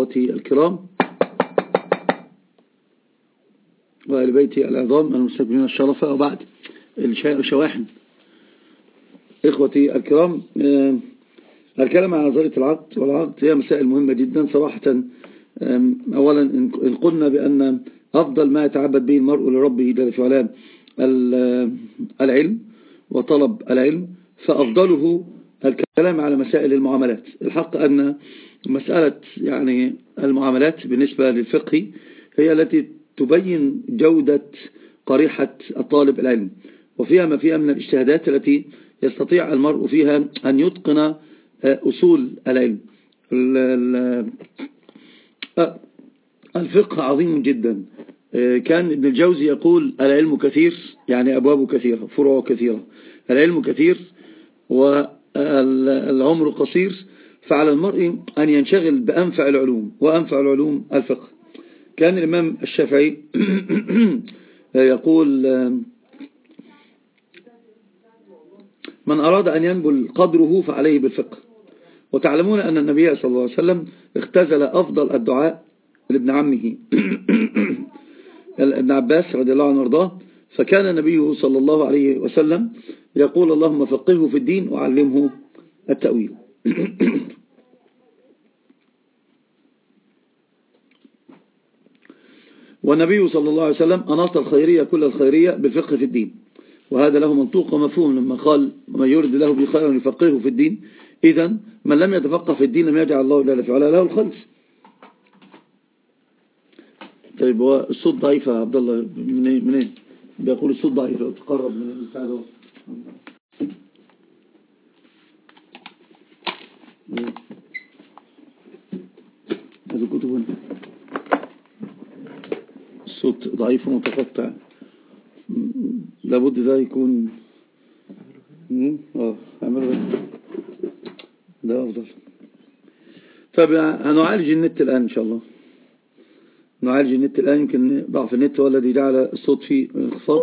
إخوتي الكرام وآل بيتي العظام المستقبلين الشرفة وبعد الشواحن إخوتي الكرام آه، الكلام عن نظرية العقد. والعقد هي مسائل مهمة جدا صراحة. أولا إن قلنا بأن أفضل ما يتعبد به المرء لربه جل في علام العلم وطلب العلم فأفضله الكلام على مسائل المعاملات. الحق أن مسألة يعني المعاملات بالنسبة للفقه هي التي تبين جودة قريحة الطالب العلم وفيها ما فيها من الاجتهادات التي يستطيع المرء فيها أن يتقن آه، أصول العلم. آه، الفقه عظيم جدا. آه، كان ابن الجوزي يقول العلم كثير يعني أبوابه كثيرة فروعه كثيرة. العلم كثير والعمر قصير فعلى المرء أن ينشغل بأنفع العلوم وأنفع العلوم الفقه. كان الإمام الشافعي يقول من أراد أن ينبل قدره فعليه بالفقه. وتعلمون أن النبي صلى الله عليه وسلم اختزل أفضل الدعاء لابن عمه. ابن عباس رضي الله عنه وارضاه فكان النبي صلى الله عليه وسلم يقول اللهم فقهه في الدين وعلمه التأويل. والنبي صلى الله عليه وسلم أناط الخيرية كل الخيرية بالفقه في الدين. وهذا له منطوق ومفهوم لما قال من يرد له بخير يفقهه في الدين إذا من لم يتفقه في الدين لم يجعل الله جل في له الخلص. طيب هو الصوت ضعيف يا عبد الله. منين؟ منين؟ بيقول الصوت ضعيف. لو تقرب من البتاع هذا كتب هنا الصوت ضعيف ومتقطع. لابد ده يكون آه اعمله ده أفضل. طب هنعالج النت الآن إن شاء الله. نعالج النت الآن يمكن ضعف النت هو الذي جعل الصوت فيه انخفاض.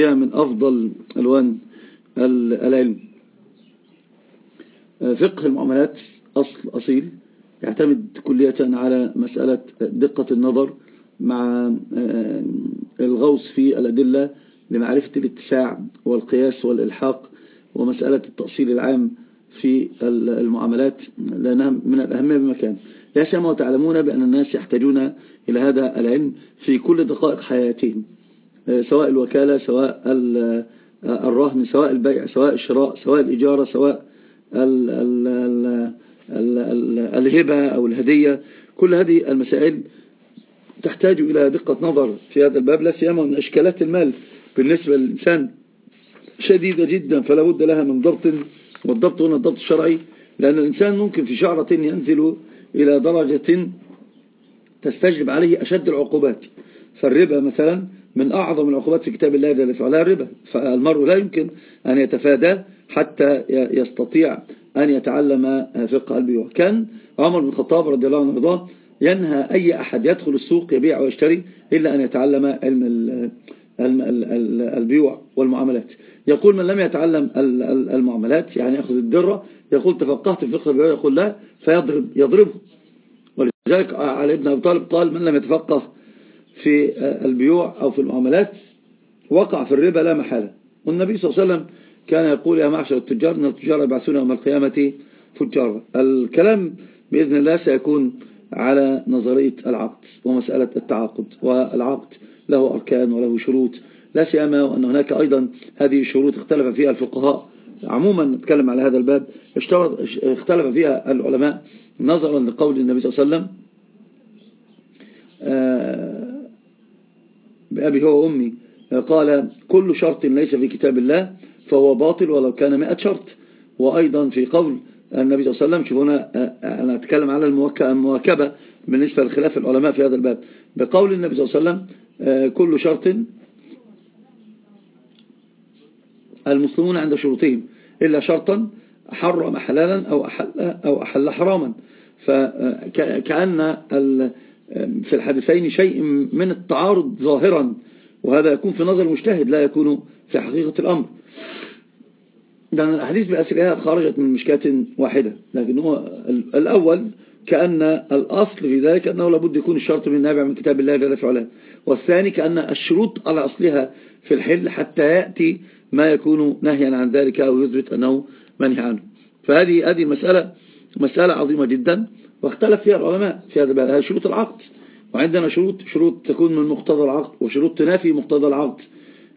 هي من أفضل ألوان العلم. فقه المعاملات أصل أصيل يعتمد كلية على مسألة دقة النظر مع آه، الغوص في الأدلة لمعرفة الاتساع والقياس والإلحاق ومسألة التأصيل العام في المعاملات. لأنها من الأهمية بمكان لا سيما وتعلمون بأن الناس يحتاجون إلى هذا العلم في كل دقائق حياتهم. سواء الوكالة سواء الرهن سواء البيع سواء الشراء سواء الإجارة سواء الهبة أو الهدية. كل هذه المسائل تحتاج إلى دقة نظر في هذا الباب لا سيما من أشكالات المال بالنسبة للإنسان شديدة جدا فلا بد لها من ضبط والضبط هنا الضبط الشرعي لأن الإنسان ممكن في شعرة ينزل إلى درجة تستجلب عليه أشد العقوبات. فالربا مثلا من أعظم العقوبات في كتاب الله جل وعلا الربا. فالمرء لا يمكن أن يتفادى حتى يستطيع أن يتعلم فقه البيوع كان عمر بن الخطاب رضي الله عنه وارضاه ينهى أي أحد يدخل السوق يبيع ويشتري إلا أن يتعلم علم البيوع والمعاملات. يقول من لم يتعلم المعاملات يعني يأخذ الدرة يقول تفقهت في فقه البيوع يقول لا فيضرب يضربه. ولذلك علي ابن أبي طالب قال من لم يتفقه في البيوع أو في المعاملات وقع في الربا لا محالة. والنبي صلى الله عليه وسلم كان يقول يا معشر التجار إن التجار يبعثون يوم القيامة فجارا. الكلام بإذن الله سيكون على نظرية العقد ومسألة التعاقد. والعقد له أركان وله شروط لا سيما وأن هناك أيضا هذه الشروط اختلف فيها الفقهاء. عموما نتكلم على هذا الباب اختلف فيها العلماء نظرا لقول النبي صلى الله عليه وسلم آه، بأبي هو وأمي. قال كل شرط ليس في كتاب الله فهو باطل ولو كان مئة شرط. وأيضا في قول النبي صلى الله عليه وسلم شوف هنا أنا أتكلم على المواكبة بالنسبة لخلاف العلماء في هذا الباب. بقول النبي صلى الله عليه وسلم كل شرط المسلمون عند شروطهم إلا شرطا حرم حلالا أو أحل, أو أحل حراما. فكأن في الحديثين شيء من التعارض ظاهرا وهذا يكون في نظر المجتهد لا يكون في حقيقة الأمر. لأن الأحاديث بأسرها خرجت من مشكاة واحدة لكن هو الأول كأن الأصل في ذلك أنه لابد يكون الشرط من نابع من كتاب الله جل وعلا. والثاني كأن الشروط على أصلها في الحل حتى يأتي ما يكون نهيا عن ذلك أو يثبت أنه منهي عنه. فهذه هذه مسألة مسألة عظيمة جدا. واختلف فيها العلماء في هذا هذه شروط العقد. وعندنا شروط شروط تكون من مقتضى العقد وشروط تنافي مقتضى العقد.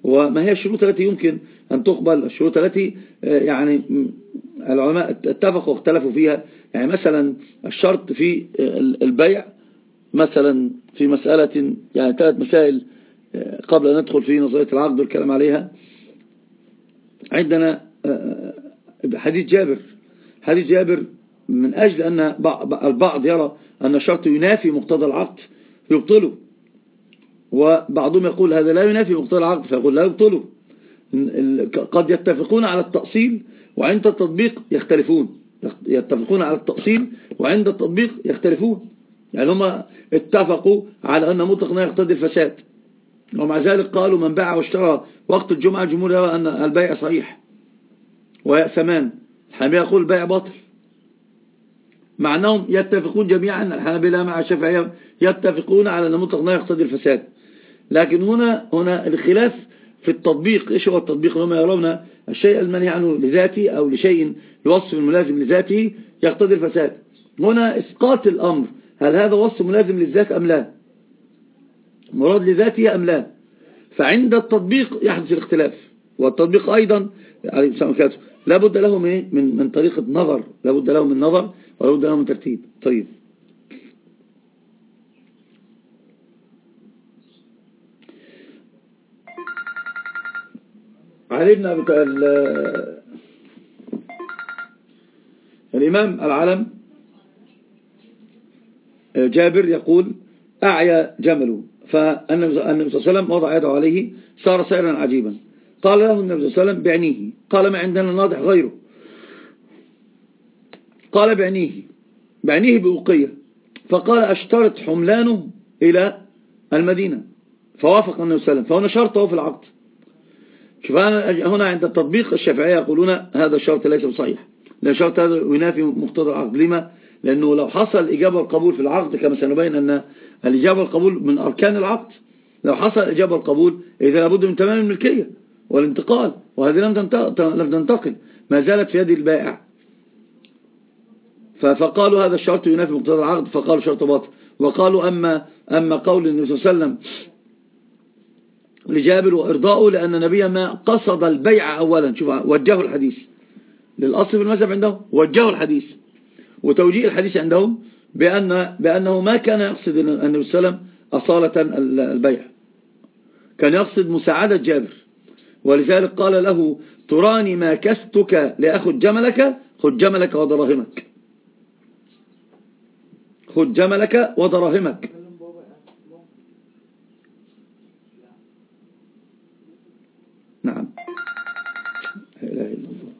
وما هي الشروط التي يمكن أن تقبل؟ الشروط التي آه، يعني العلماء اتفقوا واختلفوا فيها. يعني مثلا الشرط في آه، البيع. مثلا في مسألة يعني ثلاث مسائل آه، قبل أن ندخل في نظرية العقد والكلام عليها. عندنا حديث جابر. حديث جابر من أجل أن البعض يرى أن الشرط ينافي مقتضى العقد يبطله. وبعضهم يقول هذا لا ينافي مقتضى العقد فيقول لا يبطله. قد يتفقون على التأصيل وعند التطبيق يختلفون. يتفقون على التأصيل وعند التطبيق يختلفون. يعني هم اتفقوا على أن مطلق لا يقتضي الفساد. ومع ذلك قالوا من باع واشترى وقت الجمعة الجمهور يرى أن البيع صحيح. ويأثمان الحنابلة يقول البيع باطل. مع أنهم يتفقون جميعا الحنابلة مع الشافعية يتفقون على أن مطلق لا يقتضي الفساد. لكن هنا هنا الخلاف في التطبيق. إيش هو التطبيق؟ هم يرون الشيء المنهي عنه لذاته أو لشيء الوصف الملازم لذاته يقتضي الفساد. هنا إسقاط الأمر. هل هذا وصف ملازم للذات أم لا؟ مراد لذاته أم لا؟ فعند التطبيق يحدث الاختلاف. والتطبيق أيضا لابد له من من من طريقة نظر. لابد له من نظر. له من ترتيب. طيب. علي بن أبي الإمام العلم جابر يقول أعيا جمله فالنبي صلى الله عليه وسلم وضع يده عليه صار سائرا عجيبا. قال له النبي صلى الله عليه وسلم بعنيه. قال ما عندنا ناضح غيره. قال بعنيه بعنيه بوقية فقال أشترط حملانه إلى المدينة. فوافق النبي صلى الله عليه وسلم. فهنا شرطه في العقد. شوف هنا عند التطبيق الشافعية يقولون هذا الشرط ليس بصحيح. لأن الشرط هذا ينافي مقتضى العقد. لما؟ لأنه لو حصل الإجابة والقبول في العقد كما سنبين أن الإجابة والقبول من أركان العقد. لو حصل الإجابة والقبول إذا لابد من تمام الملكية والانتقال وهذه لم تنتقل. ما زالت في يد البائع فقالوا هذا الشرط ينافي مقتضى العقد فقالوا شرط باطل. وقالوا أما, أما قول النبي صلى الله عليه وسلم لجابر وإرضاؤه لأن النبي ما قصد البيع أولا. شوف وجهوا الحديث. للأصل في المذهب عندهم وجهوا الحديث. وتوجيه الحديث عندهم بأن بأنه ما كان يقصد النبي صلى الله عليه وسلم أصالة البيع. كان يقصد مساعدة جابر. ولذلك قال له تراني ما كستك لأخذ جملك خذ جملك ودراهمك خذ جملك ودراهمك. نعم. لا إله إلا الله.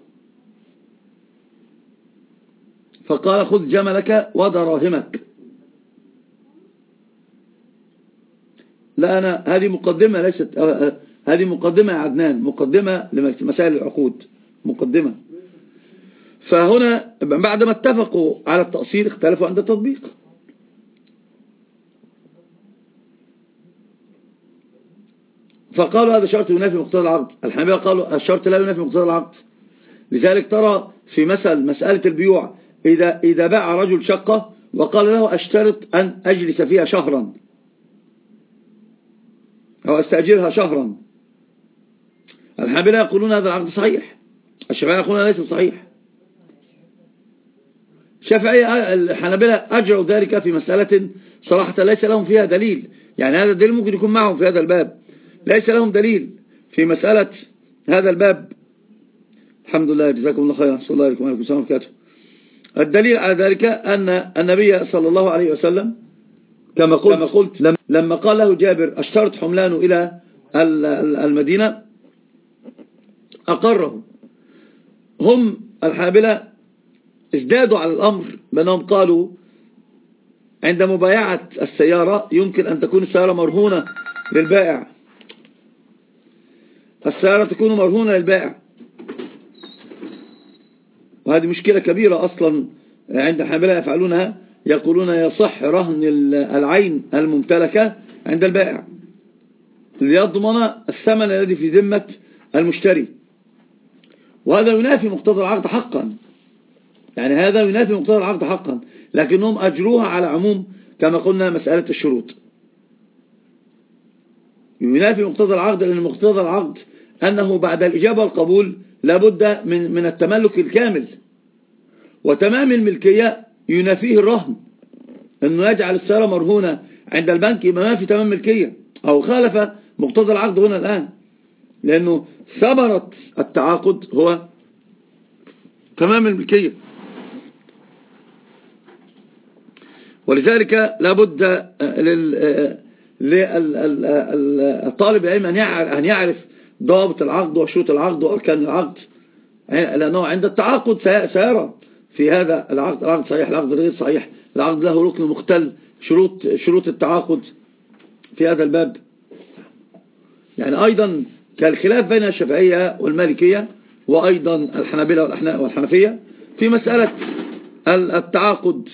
فقال خذ جملك ودراهمك. لا أنا هذه مقدمة ليست هذه مقدمة يا عدنان مقدمة لمسائل العقود مقدمة. فهنا بعدما اتفقوا على التأصيل اختلفوا عند التطبيق. فقالوا هذا شرط ينافي مقتضى العقد. الحنابلة قالوا الشرط لا ينافي مقتضى العقد. لذلك ترى في مثل مسألة البيوع إذا, إذا باع رجل شقة وقال له أشترط أن أجلس فيها شهرا. أو أستأجرها شهرا. الحنابلة يقولون هذا العقد صحيح. الشافعية يقولون ليس صحيح. الشافعية الحنابلة أجروا ذلك في مسألة صراحة ليس لهم فيها دليل. يعني هذا الدليل ممكن يكون معهم في هذا الباب. ليس لهم دليل في مسألة هذا الباب. الحمد لله جزاكم الله خيرا صلى الله عليكم وعليكم السلام وبركاته. الدليل على ذلك أن النبي صلى الله عليه وسلم كما قلت, كما قلت لما قال له جابر أشترط حملانه إلى المدينة؟ أقره هم الحابلة ازدادوا على الأمر بأنهم قالوا عند مبايعة السيارة يمكن أن تكون السيارة مرهونة للبائع. السيارة تكون مرهونة للبائع. وهذه مشكلة كبيرة أصلا عند حاملة يفعلونها يقولون يصح رهن العين الممتلكة عند البائع. ليضمن الثمن الذي في ذمة المشتري. وهذا ينافي مقتضى العقد حقا. يعني هذا ينافي مقتضى العقد حقا لكنهم أجروها على عموم كما قلنا مسألة الشروط. ينافي مقتضى العقد لأن مقتضى العقد أنه بعد الإجابة والقبول لابد من من التملك الكامل. وتمام الملكية ينافيه الرهن. أنه يجعل السيارة مرهونة عند البنك ما في تمام ملكية. أو خالف مقتضى العقد هنا الآن. لأنه ثمرة التعاقد هو تمام الملكية. ولذلك لابد للطالب العلم أن يعرف ضابط العقد وشروط العقد وأركان العقد. لأنه عند التعاقد سيرى في هذا العقد. العقد صحيح العقد غير صحيح. العقد له ركن مختل. شروط شروط التعاقد في هذا الباب. يعني أيضا كالخلاف بين الشافعية والمالكية وأيضا الحنابلة والحنفية في مسألة التعاقد.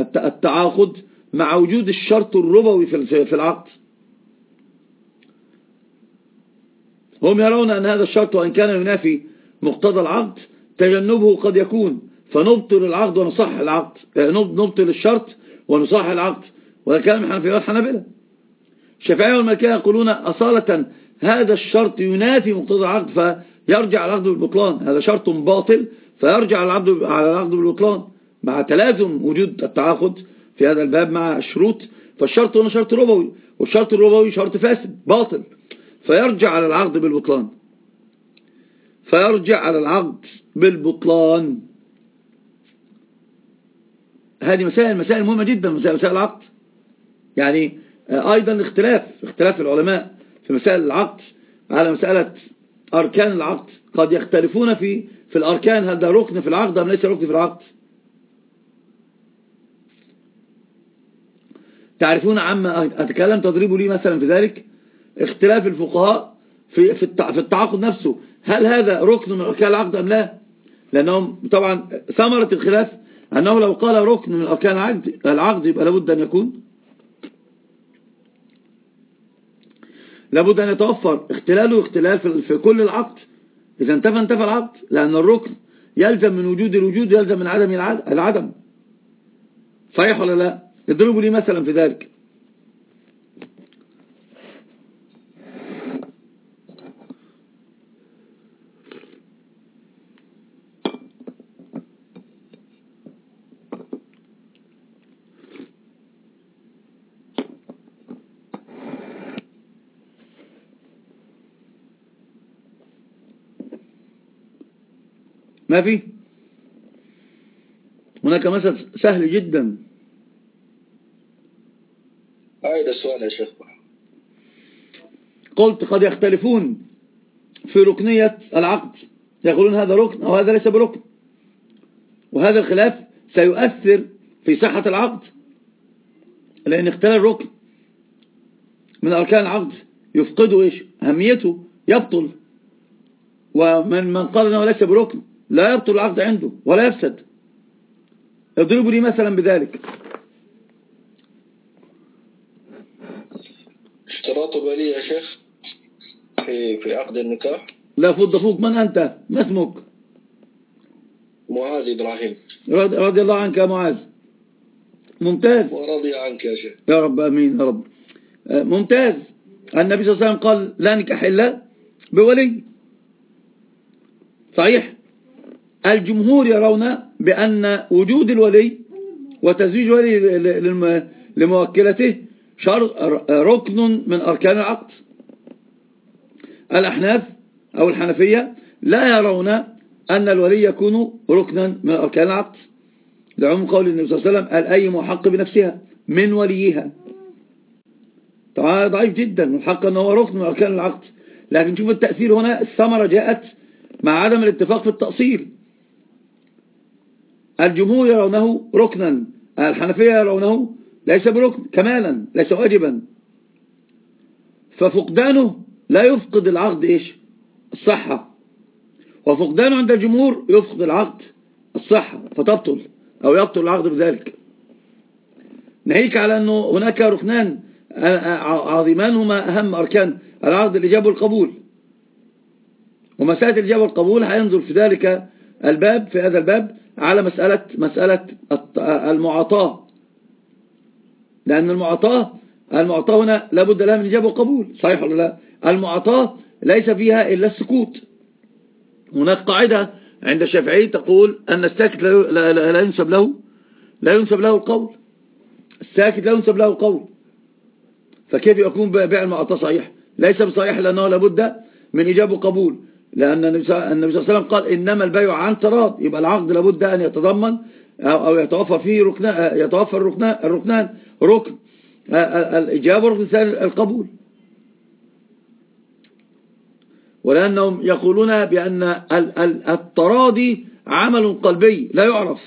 التعاقد مع وجود الشرط الربوي في العقد. هم يرون أن هذا الشرط وإن كان ينافي مقتضى العقد تجنبه قد يكون. فنبطل العقد ونصح العقد. نبطل الشرط ونصح العقد. وهذا كلام الحنفية والحنابلة الشافعية والمالكية يقولون أصالة هذا الشرط ينافي مقتضى العقد فيرجع العقد بالبطلان. هذا شرط باطل فيرجع العقد على العقد بالبطلان. مع تلازم وجود التعاقد في هذا الباب مع الشروط. فالشرط هنا شرط ربوي والشرط الربوي شرط فاسد باطل. فيرجع على العقد بالبطلان. فيرجع على العقد بالبطلان. هذه مسائل مسائل مهمة جدا مسائل, مسائل العقد. يعني أيضا اختلاف اختلاف العلماء في مسائل العقد على مسألة أركان العقد. قد يختلفون في في الأركان هل ده ركن في العقد أم ليس ركن في العقد. تعرفون عما أتكلم تضربوا لي مثلا في ذلك؟ اختلاف الفقهاء في في التعاقد نفسه. هل هذا ركن من أركان العقد أم لا؟ لأنهم طبعا ثمرة الخلاف أنه لو قال ركن من أركان العقد العقد يبقى لابد أن يكون لابد أن يتوفر اختلاله اختلال في كل العقد. إذا انتفى انتفى العقد لأن الركن يلزم من وجود الوجود يلزم من عدم العدم. صحيح ولا لا؟ اضربوا لي مثلا في ذلك. ما في؟ هناك مثل سهل جدا. أعيد السؤال يا شيخ. قلت قد يختلفون في ركنية العقد. يقولون هذا ركن أو هذا ليس بركن. وهذا الخلاف سيؤثر في صحة العقد. لأن اختلال الركن من أركان العقد يفقده إيش؟ أهميته يبطل. ومن من قال أنه ليس بركن لا يبطل العقد عنده ولا يفسد. اضربوا لي مثلا بذلك. اشتراط بالي يا شيخ في في عقد النكاح؟ لا فض فوق من أنت؟ ما اسمك؟ معاذ إبراهيم. رضي الله عنك يا معاذ. ممتاز. ورضي عنك يا شيخ. يا رب أمين يا رب. آه، ممتاز. النبي صلى الله عليه وسلم قال لا نكاح إلا بولي. صحيح؟ الجمهور يرون بأن وجود الولي وتزويج الولي لموكلته ركن من أركان العقد. الأحناف أو الحنفية لا يرون أن الولي يكون ركنا من أركان العقد. لعموم قول النبي صلى الله عليه وسلم الأيم حق بنفسها؟ من وليها. طبعا ضعيف جدا والحق أنه ركن من أركان العقد. لكن شوف التأثير هنا الثمرة جاءت مع عدم الاتفاق في التأصيل. الجمهور يرونه ركنا. الحنفية يرونه ليس بركن كمالا ليس واجبا. ففقدانه لا يفقد العقد إيش؟ الصحة. وفقدانه عند الجمهور يفقد العقد الصحة. فتبطل أو يبطل العقد بذلك. ناهيك على أنه هناك ركنان عظيمان هما أهم أركان العقد الإجابة والقبول ومسألة الإجابة والقبول هينظر في ذلك الباب في هذا الباب على مسألة مسألة المعاطاة. لأن المعاطاة المعاطاة هنا لابد لها من إجابة وقبول صحيح ولا لا؟ المعاطاة ليس فيها إلا السكوت. هناك قاعدة عند الشافعي تقول أن الساكت لا, لا, لا ينسب له لا ينسب له القول. الساكت لا ينسب له القول. فكيف يكون بيع المعاطاة صحيح؟ ليس بصحيح لأنه لابد من إجابة وقبول. لأن النبي صلى الله عليه وسلم قال إنما البيع عن تراض. يبقى العقد لابد أن يتضمن أو يتوفر فيه ركنان يتوفر الركنان الركنان. ركن. الإجابة والركن الثاني القبول. ولأنهم يقولون بأن التراضي عمل قلبي لا يعرف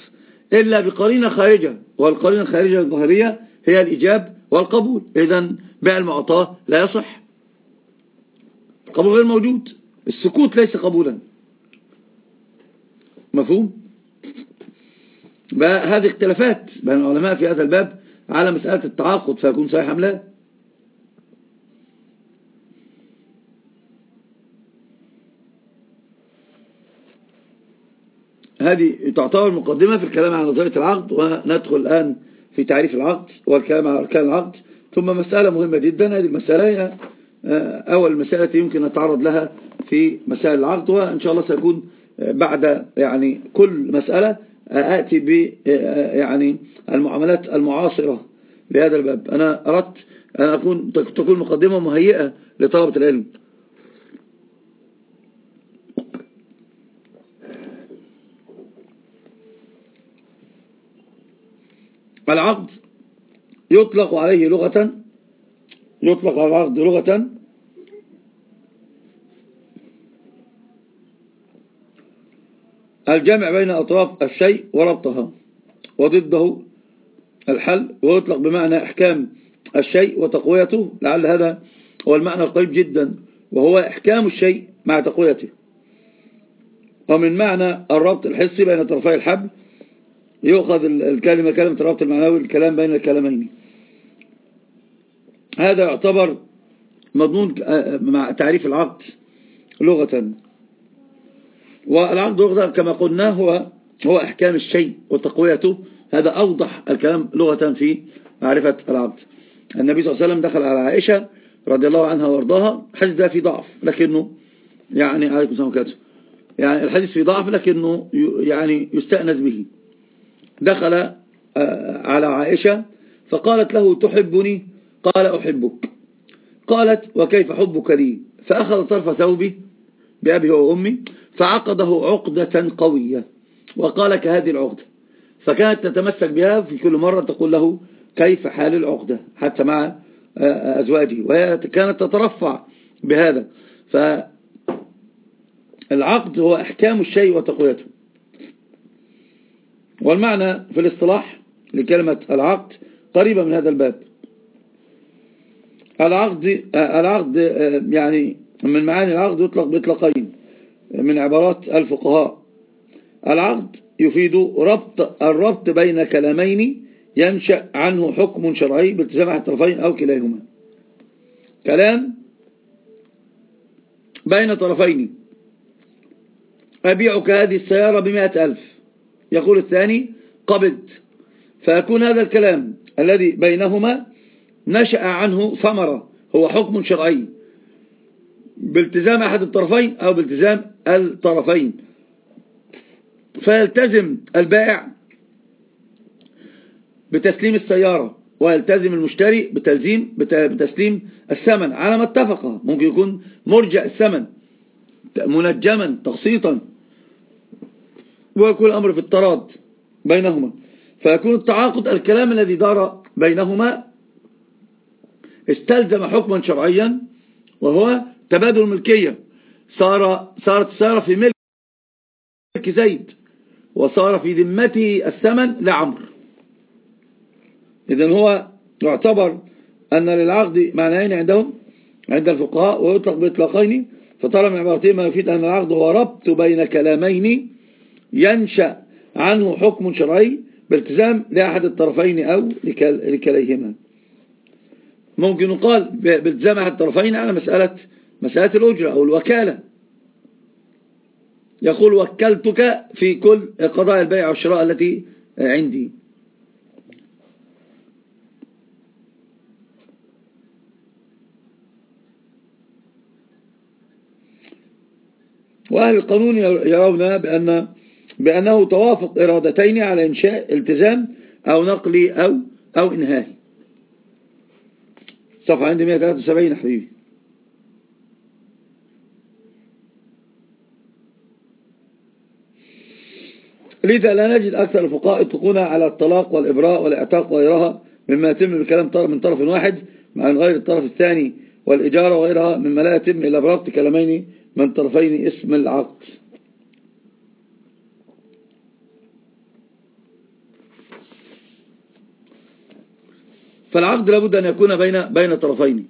إلا بقرينة خارجة. والقرينة الخارجة الظاهرية هي الإجاب والقبول. إذا بيع المعطاة لا يصح. القبول غير موجود. السكوت ليس قبولا. مفهوم؟ هذه اختلافات بين العلماء في هذا الباب على مسألة التعاقد فيكون صحيح أم لا؟ هذه تعتبر مقدمة في الكلام عن نظرية العقد وندخل الآن في تعريف العقد والكلام عن أركان العقد. ثم مسألة مهمة جدا هذه المسألة هي أول التي يمكن نتعرض لها في مسائل العقد وإن شاء الله سيكون آه، بعد يعني كل مسألة آه، آتي ب يعني المعاملات المعاصرة لهذا الباب. أنا أردت أن أكون تكون مقدمة مهيئة لطلبة العلم. العقد يطلق عليه لغة يطلق على العقد لغة الجمع بين أطراف الشيء وربطها وضده الحل ويطلق بمعنى إحكام الشيء وتقويته لعل هذا هو المعنى القريب جدا وهو إحكام الشيء مع تقويته. ومن معنى الربط الحسي بين طرفي الحبل يؤخذ الكلمة كلمة الربط المعنوي الكلام بين الكلامين هذا يعتبر مضمون مع تعريف العقد لغة. والعقد لغة كما قلنا هو هو إحكام الشيء وتقويته. هذا أوضح الكلام لغة في معرفة العقد النبي صلى الله عليه وسلم دخل على عائشة رضي الله عنها وأرضاها. الحديث ده في ضعف لكنه يعني عليكم السلام عليكم يعني الحديث في ضعف لكنه يعني يستأنس به. دخل آه، على عائشة فقالت له تحبني؟ قال أحبك. قالت وكيف حبك لي؟ فأخذ طرف ثوبي بأبي وأمي فعقده عقدة قوية. وقال كهذه العقدة فكانت تتمسك بها في كل مرة تقول له كيف حال العقدة حتى مع آه، أزواجه. وهي كانت تترفع بهذا. فالعقد هو أحكام الشيء وتقويته. والمعنى في الاصطلاح لكلمة العقد قريبة من هذا الباب. العقد العقد يعني من معاني العقد يطلق بإطلاقين. من عبارات الفقهاء. العقد يفيد ربط الربط بين كلامين ينشأ عنه حكم شرعي بالتزام الطرفين أو كلاهما. كلام بين طرفين. أبيعك هذه السيارة بمئة ألف. يقول الثاني قبض فيكون هذا الكلام الذي بينهما نشأ عنه ثمرة هو حكم شرعي. بالتزام أحد الطرفين أو بالتزام الطرفين. فيلتزم البائع بتسليم السيارة ويلتزم المشتري بتلزيم بتسليم الثمن على ما اتفق ممكن يكون مرجع الثمن منجما تخصيطا ويكون الأمر في التراض بينهما. فيكون التعاقد الكلام الذي دار بينهما استلزم حكما شرعيا وهو تبادل الملكية صار صارت صار في ملك زيد وصار في ذمته الثمن لعمر. إذن هو يعتبر أن للعقد معنيين عندهم عند الفقهاء ويطلق بإطلاقين. فطالما من عبارتين ما يفيد أن العقد هو ربط بين كلامين ينشأ عنه حكم شرعي بالتزام لأحد الطرفين أو لكليهما. ممكن يقال بالتزام أحد الطرفين على مسألة مسألة الأجرة أو الوكالة. يقول وكلتك في كل قضايا البيع والشراء التي عندي. وأهل القانون يرون بأن بأنه توافق إرادتين على إنشاء التزام أو نقلي أو أو إنهاء. صفحة عندي 173 حبيبي. لذا لا نجد أكثر الفقهاء يطلقون على الطلاق والإبراء والإعتاق وغيرها مما يتم بكلام من طرف واحد مع غير الطرف الثاني والإجارة وغيرها مما لا يتم إلا بربط كلامين من طرفين اسم العقد. فالعقد لابد أن يكون بين بين طرفين.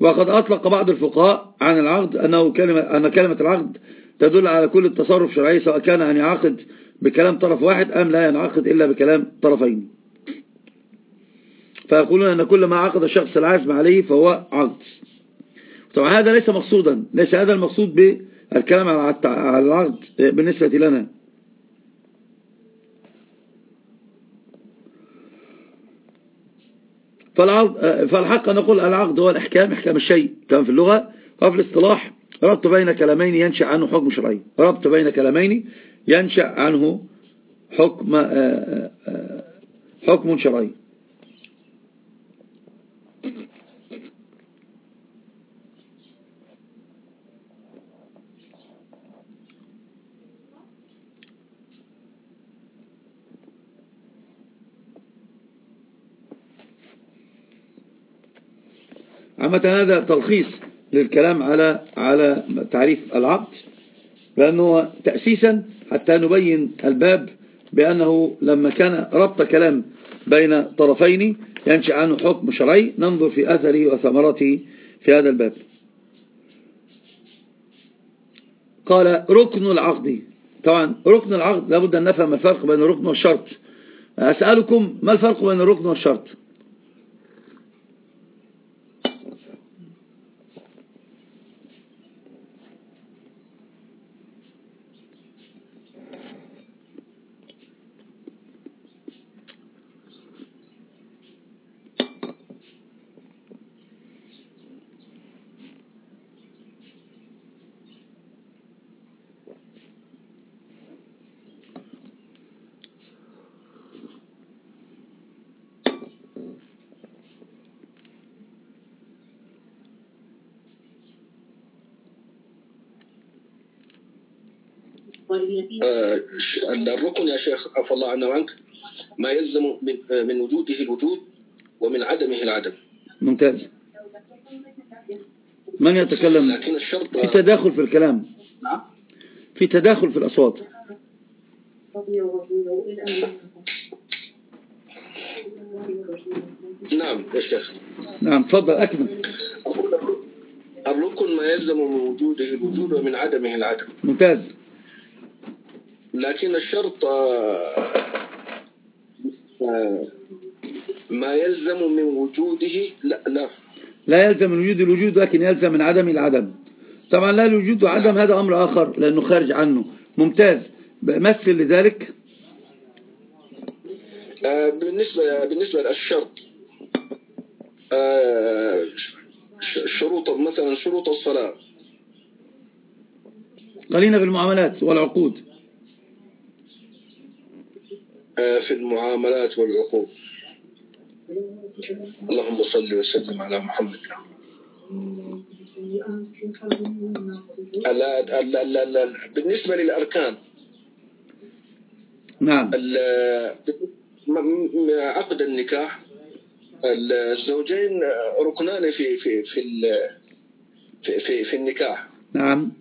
وقد أطلق بعض الفقهاء عن العقد أنه كلمة أن كلمة العقد تدل على كل التصرف شرعي سواء كان أن يعقد بكلام طرف واحد أم لا ينعقد إلا بكلام طرفين. فيقولون أن كل ما عقد الشخص العازم عليه فهو عقد. طبعا هذا ليس مقصودا ليس هذا المقصود بالكلام على العقد بالنسبة لنا. فالحق نقول العقد هو الإحكام إحكام الشيء. كان في اللغة؟ وفي الاصطلاح ربط بين كلامين ينشأ عنه حكم شرعي. ربط بين كلامين ينشأ عنه حكم آه، آه، آه، حكم شرعي. عامة هذا تلخيص للكلام على على تعريف العقد لأنه تأسيسا حتى نبين الباب بأنه لما كان ربط كلام بين طرفين ينشأ عنه حكم شرعي ننظر في أثره وثمرته في هذا الباب. قال ركن العقد. طبعا ركن العقد لابد أن نفهم الفرق بين الركن والشرط أسألكم ما الفرق بين الركن والشرط آه، الركن يا شيخ عفى الله عنه وعنك ما يلزم من من وجوده الوجود ومن عدمه العدم. ممتاز. من يتكلم؟ لكن الشرط في تداخل في الكلام. نعم. في تداخل في الأصوات. نعم يا شيخ. نعم تفضل أكمل. الركن ما يلزم من وجوده الوجود ومن عدمه العدم. ممتاز. لكن الشرط آه، آه، ما يلزم من وجوده لا لا. لا يلزم من وجود الوجود لكن يلزم من عدم العدم. طبعا لا الوجود وعدم هذا أمر آخر لأنه خارج عنه. ممتاز. مثل لذلك؟ آه، بالنسبة بالنسبة للشرط شروط مثلا شروط الصلاة. خلينا في المعاملات والعقود. آه، في المعاملات والعقود اللهم صل وسلم على محمد. بالنسبة للأركان. نعم. عقد النكاح. الزوجين ركنان في في في في, في, في النكاح. نعم.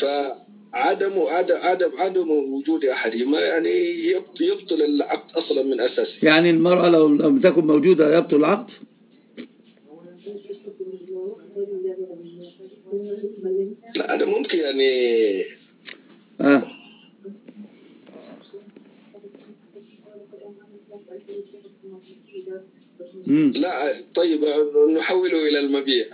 فعدم عدم عدم عدم وجود احدهما يعني يبطل العقد أصلا من أساسه. يعني المرأة لو لم تكن موجودة يبطل العقد؟ لا هذا ممكن يعني آه. لا طيب نحوله إلى المبيع.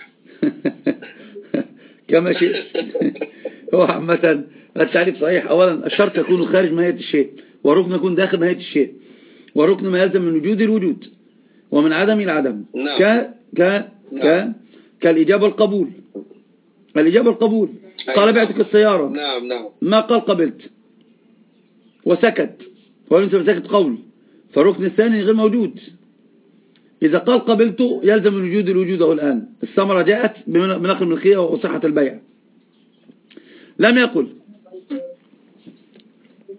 كما شئت. هو عامة التعريف صحيح. أولا الشرط يكون خارج ماهية الشيء وركن يكون داخل ماهية الشيء. وركن ما يلزم من وجود الوجود ومن عدم العدم. نعم. ك ك ك كالإجابة القبول. الإجابة القبول. قال أيوة. بعتك السيارة. نعم نعم. ما قال قبلت؟ وسكت. وليس سكت قول. فالركن الثاني غير موجود. إذا قال قبلت يلزم الوجود الوجود الآن. الثمرة جاءت بنقل الملكية وصحة البيع. لم يقل.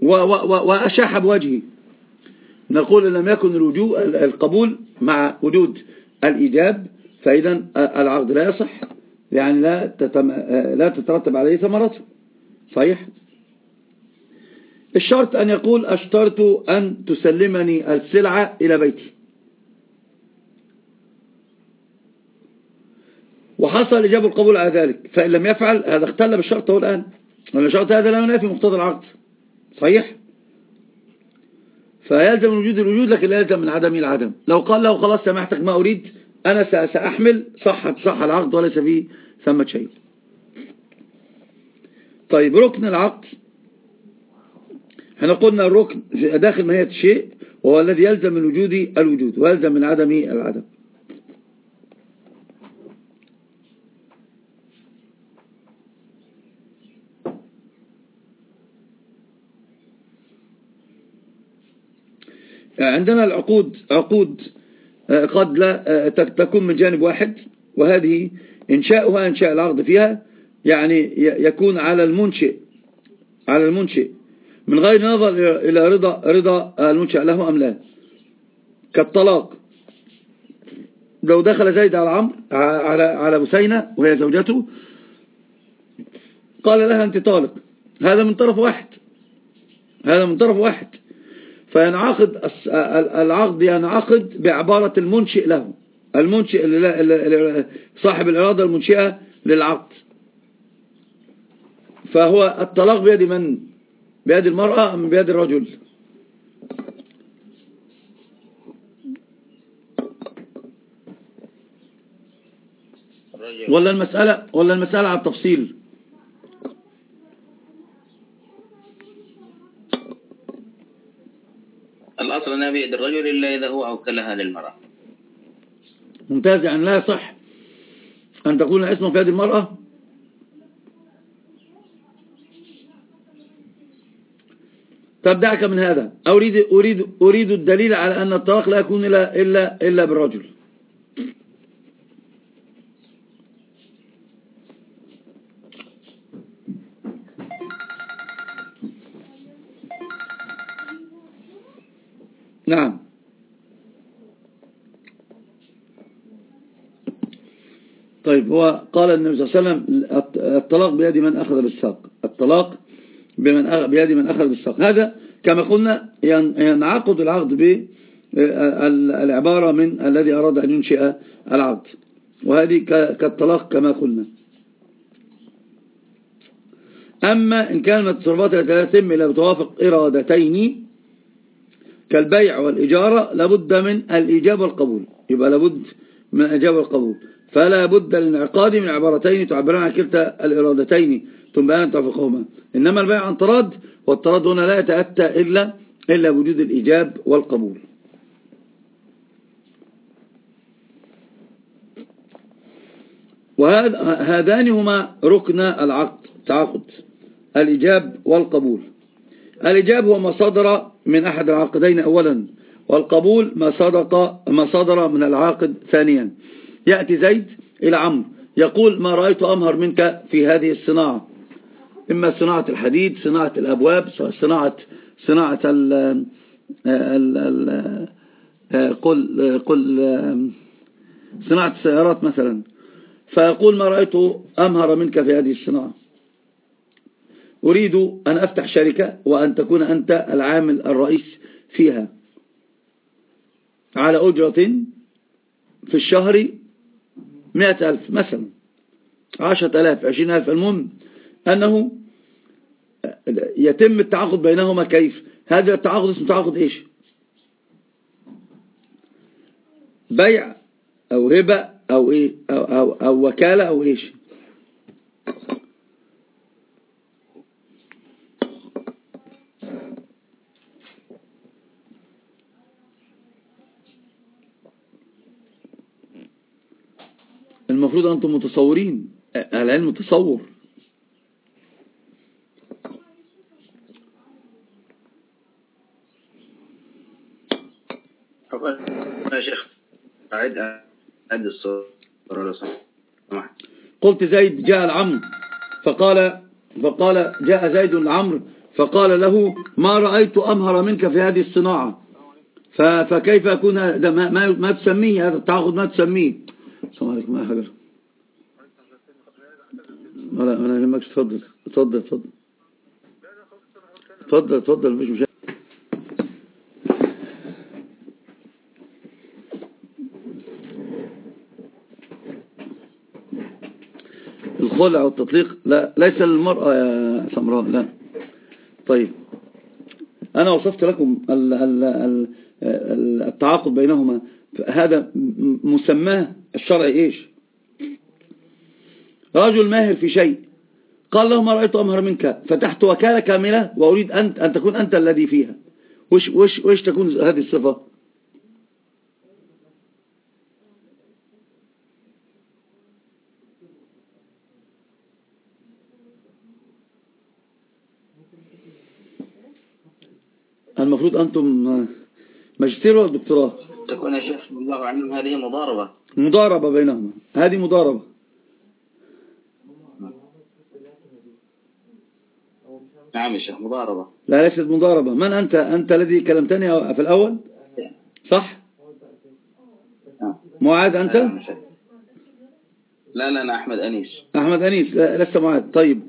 وأشاح بوجهه. نقول لم يكن الوجوء القبول مع وجود الإيجاب فإذا العقد لا يصح يعني لا تتم لا تترتب عليه ثمرته. صحيح؟ الشرط أن يقول أشترط أن تسلمني السلعة إلى بيتي. وحصل إجابة القبول على ذلك. فإن لم يفعل هذا اختل بالشرط هو الآن. وأن الشرط هذا لا ينافي مقتضى العقد. صحيح؟ فيلزم من وجود الوجود لكن لا يلزم من عدم العدم لو قال له خلاص سمحتك ما أريد أنا سأحمل صح صح العقد وليس فيه ثمة شيء. طيب ركن العقد. إحنا قلنا الركن داخل ماهية الشيء وهو الذي يلزم من وجود الوجود ويلزم من عدم العدم. عندنا العقود عقود آه، قد لا آه، تكون من جانب واحد وهذه إنشاؤها إنشاء العقد فيها يعني يكون على المنشئ على المنشئ. من غير نظر إلى رضا رضا المنشأ له أم لا؟ كالطلاق. لو دخل زيد على عمرو على على بسينة وهي زوجته قال لها أنت طالق. هذا من طرف واحد. هذا من طرف واحد. فينعقد العقد ينعقد بعبارة المنشئ له المنشئ صاحب الإرادة المنشئة للعقد. فهو الطلاق بيد من؟ بيد المرأة أم بيد الرجل؟ ولا المسألة ولا المسألة على التفصيل؟ الأصل أنها بيد الرجل إلا إذا هو أوكلها للمرأة ممتاز يعني لا يصح أن تكون اسمه في يد المرأة؟ طب دعك من هذا. أريد, أريد, أريد الدليل على أن الطلاق لا يكون إلا, إلا, إلا بالرجل. نعم. طيب هو قال النبي صلى الله عليه وسلم الطلاق بيد من أخذ بالساق. الطلاق بمن بيد من أخذ بالساق. هذا كما قلنا ينعقد العقد بالعبارة من الذي أراد أن ينشئ العقد. وهذه كالطلاق كما قلنا. أما إن كانت التصرفات لا تتم إلا بتوافق إرادتين كالبيع والإجارة لابد من الإجابة والقبول. يبقى لابد من الإجابة والقبول. فلا بد للانعقاد من عبارتين تعبران عن كلتا الإرادتين تنبأان توافقهما إنما البيع عن طراد والطراد هنا لا يتأتى إلا إلا وجود الإيجاب والقبول. وهذان هما ركن العقد تعاقد الإيجاب والقبول. الإيجاب هو ما صدر من أحد العقدين أولا والقبول ما صدق ما صدر من العاقد ثانيا. يأتي زيد إلى عمرو يقول ما رأيت أمهر منك في هذه الصناعة؟ إما صناعة الحديد صناعة الأبواب صناعة صناعة ال ال ال قل قل صناعة السيارات مثلا. فيقول ما رأيت أمهر منك في هذه الصناعة؟ أريد أن أفتح شركة وأن تكون أنت العامل الرئيس فيها. على أجرة في الشهر مئة ألف مثلا. عشرة ألاف عشرين ألف المهم أنه يتم التعاقد بينهما كيف؟ هذا التعاقد اسمه تعاقد إيش؟ بيع أو هبة أو, إيه؟ أو, أو, أو وكالة أو إيش؟ المفروض أنتم متصورين العلم تصور يا شيخ أعد أعد الصورة لو سمحت. قلت زيد جاء العمر فقال فقال جاء زيد العمر فقال له ما رأيت أمهر منك في هذه الصناعة؟ فكيف ما, ما, ما تسميه؟ هذا التعاقد ما تسميه؟ السلام عليكم. ما حجر لا أنا يهمك تفضل تفضل تفضل تفضل تفضل مفيش مشاكل. الخلع والتطليق؟ لا ليس للمرأة يا سمراء لا. طيب. أنا وصفت لكم التعاقد بينهما. هذا مسماه الشرعي إيش؟ رجل ماهر في شيء. قال له ما رأيت أمهر منك؟ فتحت وكالة كاملة وأريد أن, أن تكون أنت الذي فيها. وش, وش, وش تكون هذه الصفة؟ المفروض أنتم ماجستير ولا دكتوراه؟ تكون يا شيخ الله أعلم هذه مضاربة. مضاربة بينهما. هذه مضاربة. نعم يا شيخ مضاربة. لا ليست مضاربة. من أنت؟ أنت الذي كلمتني في الأول؟ صح. معاذ أنت؟ لا لا أنا أحمد أنيس. أحمد أنيس لست معاذ. طيب.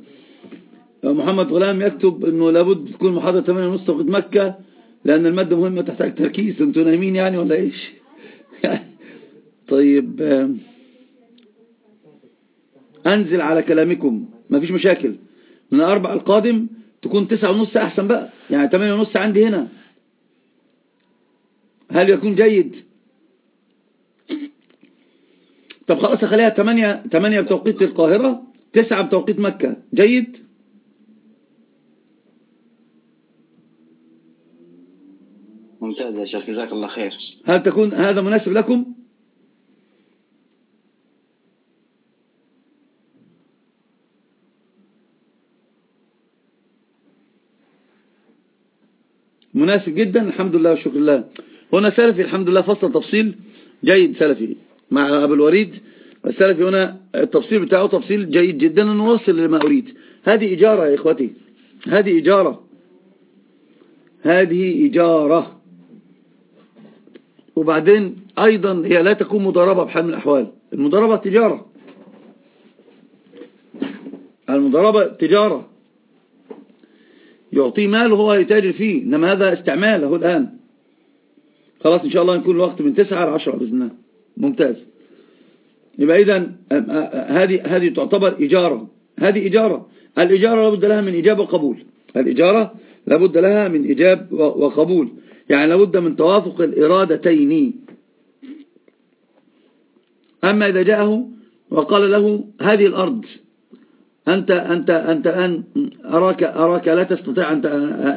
محمد غلام يكتب أنه لابد تكون محاضرة 8 ونص توقيت مكة. لأن المادة مهمة تحتاج تركيز. أنتوا نايمين يعني ولا إيش؟ طيب أنزل على كلامكم. ما فيش مشاكل. من الأربع القادم تكون تسعة ونص أحسن بقى. يعني تمانية ونص عندي هنا. هل يكون جيد؟ طب خلاص أخليها تمانية, تمانية بتوقيت القاهرة تسعة بتوقيت مكة. جيد؟ ممتاز يا شيخ جزاك الله خير. هل تكون هذا مناسب لكم؟ مناسب جدا الحمد لله والشكر لله. هنا سلفي الحمد لله فصل تفصيل. جيد سلفي مع أبو الوريد. السلفي هنا التفصيل بتاعه تفصيل جيد جدا نوصل لما أريد. هذه إجارة يا إخوتي هذه إجارة. هذه إجارة. وبعدين أيضا هي لا تكون مضاربة بحال من الأحوال. المضاربة تجارة. المضاربة تجارة. يعطيه مال وهو يتاجر فيه. إنما هذا استعماله الآن. خلاص إن شاء الله نكون الوقت من 9 إلى 10 بإذن الله. ممتاز. يبقى إذا هذه هذه تعتبر إجارة. هذه إجارة. الإجارة لابد لها من إجابة وقبول الإجارة لابد لها من إجاب وقبول. يعني لابد من توافق الإرادتين. أما إذا جاءه وقال له هذه الأرض أنت أنت أنت الآن أراك أراك لا تستطيع أن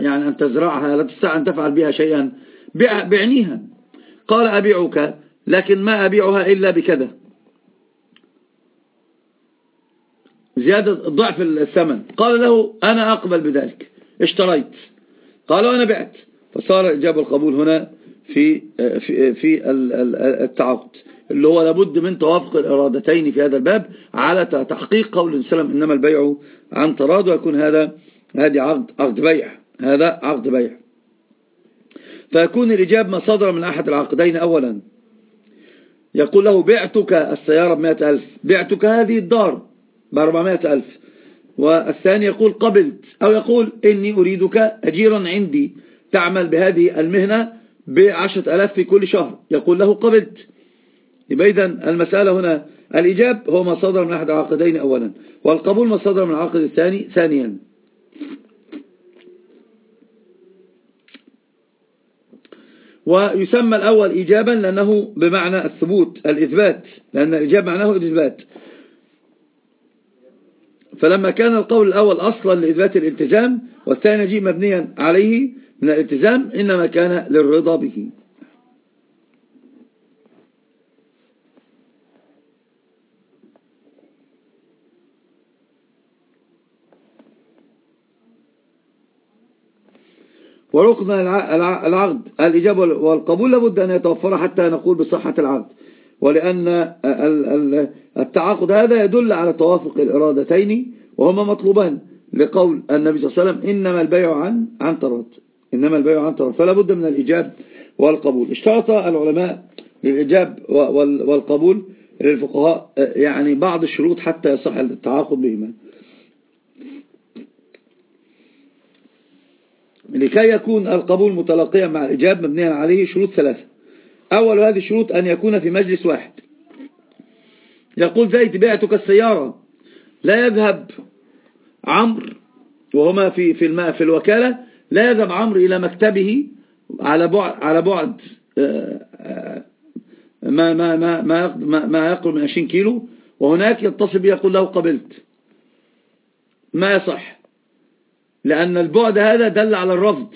يعني أن تزرعها لا تستطيع أن تفعل بها شيئا. بعنيها. قال أبيعك لكن ما أبيعها إلا بكذا. زيادة ضعف الثمن. قال له أنا أقبل بذلك. اشتريت. قال وأنا بعت. فصار إجابة القبول هنا في في في التعاقد اللي هو لابد من توافق الإرادتين في هذا الباب على تحقيق قول السلام إنما البيع عن تراض ويكون هذا هذه عقد عقد بيع. هذا عقد بيع. فيكون الإجاب ما صدر من أحد العقدين أولا. يقول له بعتك السيارة بمائة ألف. بعتك هذه الدار بأربعمائة ألف. والثاني يقول قبلت أو يقول إني أريدك أجيرا عندي تعمل بهذه المهنة بعشرة ألاف في كل شهر. يقول له قبلت. إذن المسألة هنا الإجاب هو ما صدر من أحد العقدين أولا والقبول ما صدر من العقد الثاني ثانيا. ويسمى الأول إيجابا لأنه بمعنى الثبوت الإثبات لأن الإجاب معناه الإثبات. فلما كان القول الأول أصلا لإثبات الالتزام والثاني يجي مبنيا عليه من الالتزام إنما كان للرضا به. وركن العقد الإجابة والقبول لابد أن يتوفر حتى نقول بصحة العقد. ولأن التعاقد هذا يدل على توافق الإرادتين وهما مطلوبان لقول النبي صلى الله عليه وسلم إنما البيع عن عن ترد. إنما البيع عن ترد. فلا بد من الإجاب والقبول. اشترط العلماء للإجاب والقبول للفقهاء يعني بعض الشروط حتى يصح التعاقد بهما. لكي يكون القبول متلقيا مع الإجاب مبنيا عليه شروط ثلاثة. أول هذه الشروط أن يكون في مجلس واحد. يقول زيد بعتك السيارة. لا يذهب عمرو وهما في في في الوكالة. لا يذهب عمرو إلى مكتبه على بعد على بعد آه، آه، ما ما ما ما ما يقرب من 20 كيلو. وهناك يتصل يقول له قبلت. ما يصح. لأن البعد هذا دل على الرفض.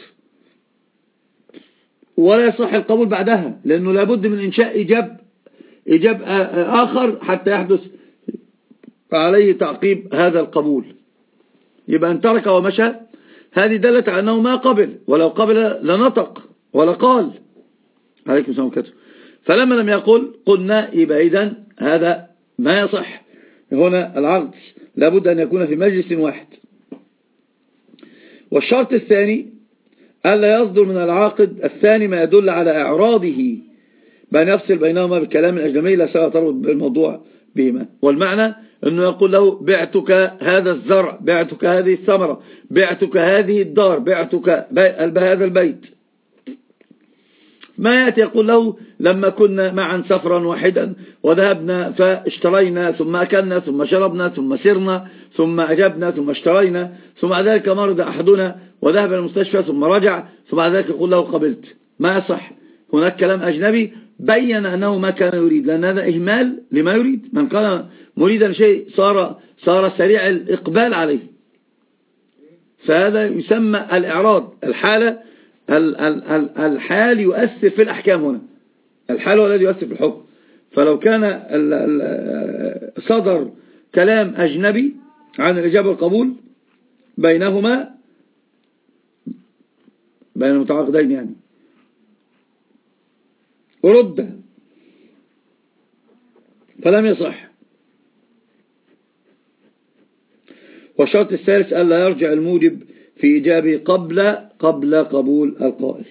ولا يصح القبول بعدها لأنه لابد من إنشاء إيجاب إيجاب آخر حتى يحدث عليه تعقيب هذا القبول. يبقى إن ترك ومشى هذه دلت على أنه ما قبل ولو قبل لنطق ولا قال عليكم السلام عليكم فلما لم يقل قلنا يبقى إذن هذا ما يصح. هنا العقد لابد أن يكون في مجلس واحد. والشرط الثاني ألا يصدر من العاقد الثاني ما يدل على إعراضه بأن يفصل بينهما بالكلام الأجنبي لا سوى تربط بالموضوع بهما. والمعنى أنه يقول له بعتك هذا الزرع بعتك هذه الثمرة بعتك هذه الدار بعتك هذا البيت. ما يأتي يقول له لما كنا معا سفرا واحدا وذهبنا فاشترينا ثم أكلنا ثم شربنا ثم سرنا ثم أجبنا ثم اشترينا ثم ذلك مرض أحدنا وذهب المستشفى ثم رجع ثم ذلك يقول له قبلت. ما يصح هناك كلام أجنبي بين أنه ما كان يريد لأن هذا إهمال لما يريد. من كان مريدا شيء صار صار سريع الإقبال عليه. فهذا يسمى الإعراض. الحالة الحال يؤثر في الأحكام هنا. الحال هو الذي يؤثر في الحكم. فلو كان صدر كلام أجنبي عن الإجابة والقبول بينهما بين المتعاقدين يعني. ورد فلم يصح. والشرط الثالث ألا يرجع الموجب في إيجابه قبل قبل قبول القائل.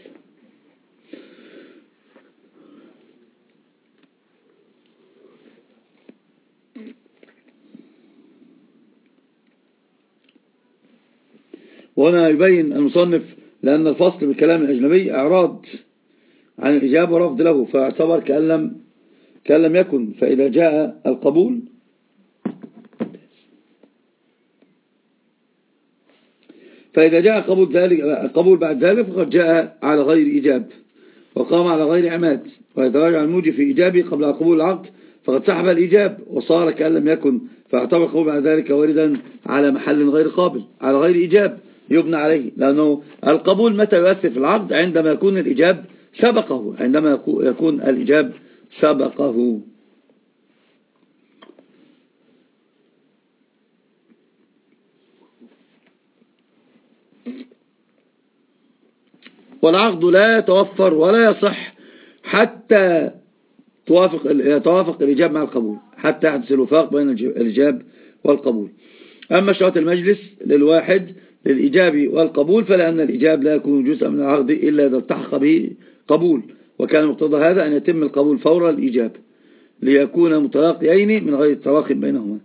وهنا يبين المصنف لأن الفصل بالكلام الأجنبي إعراض عن الإجابة ورفض له فاعتبر كأن لم, كأن لم يكن فإذا جاء القبول فإذا جاء قبول, ذلك قبول بعد ذلك فقد جاء على غير إيجاب وقام على غير عماد رجع الموجب في إيجابه قبل قبول العقد فقد سحب الإيجاب وصار كأن لم يكن فاعتبر قبول بعد ذلك واردا على محل غير قابل على غير إيجاب يبنى عليه لأنه القبول متى يؤثر في العقد؟ عندما يكون الإيجاب سبقه عندما يكون الإيجاب سبقه. والعقد لا يتوفر ولا يصح حتى توافق يتوافق الإجاب مع القبول حتى يحدث الوفاق بين الإجاب والقبول. أما شرط المجلس للواحد للإجاب والقبول فلأن الإجاب لا يكون جزءا من العقد إلا إذا التحق به قبول وكان مقتضى هذا أن يتم القبول فور الإجاب ليكون متلاقيين من غير تراخ بينهما.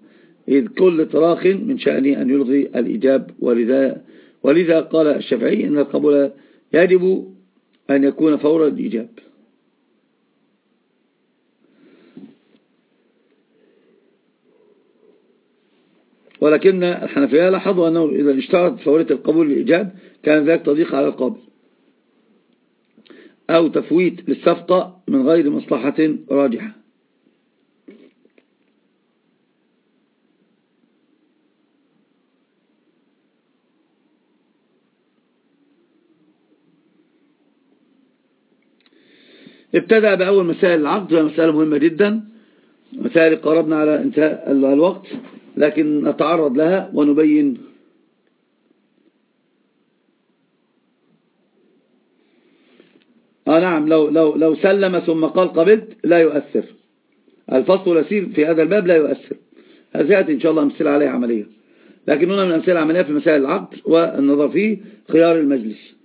إذ كل تراخ من شأنه أن يلغي الإجاب ولذا, ولذا قال الشافعي أن القبول يجب أن يكون فور الإجاب ولكن الحنفية لاحظوا أنه إذا اشترط فورية القبول للإجاب كان ذلك تضيق على القابل أو تفويت للصفقة من غير مصلحة راجحة. ابتدأ بأول مسائل العقد وهي مسألة مهمة جدا. مسائل قربنا على انتهاء الوقت لكن نتعرض لها ونبين. آه نعم لو, لو, لو سلم ثم قال قبلت لا يؤثر. الفصل والأسير في هذا الباب لا يؤثر. يأتي إن شاء الله أمثلة عليه عملية. لكن هنا من أمثلة العملية في مسائل العقد والنظر فيه خيار المجلس.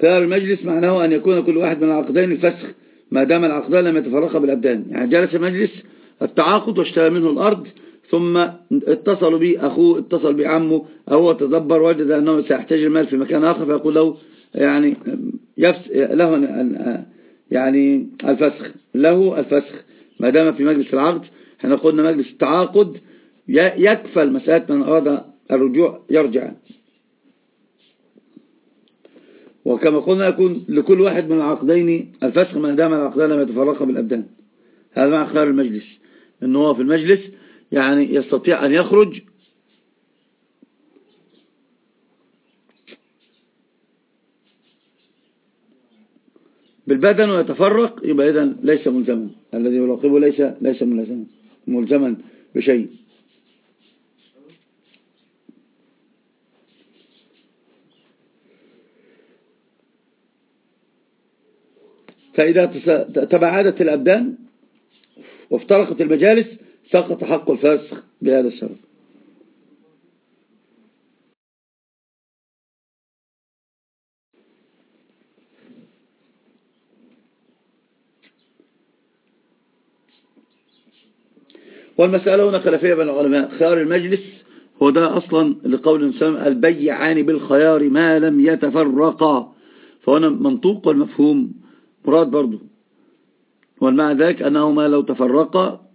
خيار المجلس معناه أن يكون كل واحد من العقدين الفسخ ما دام العقدان لم يتفرقا بالأبدان. يعني جلس المجلس التعاقد واشترى منه الأرض ثم اتصلوا به أخوه اتصل بعمه أو تدبر وجد أنه سيحتاج المال في مكان آخر فيقول له يعني يفس له يعني الفسخ له الفسخ. ما دام في مجلس العقد إحنا قلنا مجلس التعاقد يكفل مسألة من أراد الرجوع يرجع. وكما قلنا يكون لكل واحد من العقدين الفسخ ما دام العقدان لم يتفرقا بالأبدان. هذا مع خيار المجلس. انه هو في المجلس يعني يستطيع أن يخرج بالبدن ويتفرق يبقى إذن ليس ملزما. الذي يراقبه ليس ليس ملزما ملزما بشيء. فإذا تبعدت الأبدان وافترقت المجالس سقط حق الفسخ بهذا السبب. والمسألة هنا خلافية بين العلماء. خيار المجلس هو ده أصلا لقول سلم البيعان بالخيار ما لم يتفرقا. فهنا منطوق والمفهوم. مراد برضو والمعنى ذلك أنهما لو تفرقا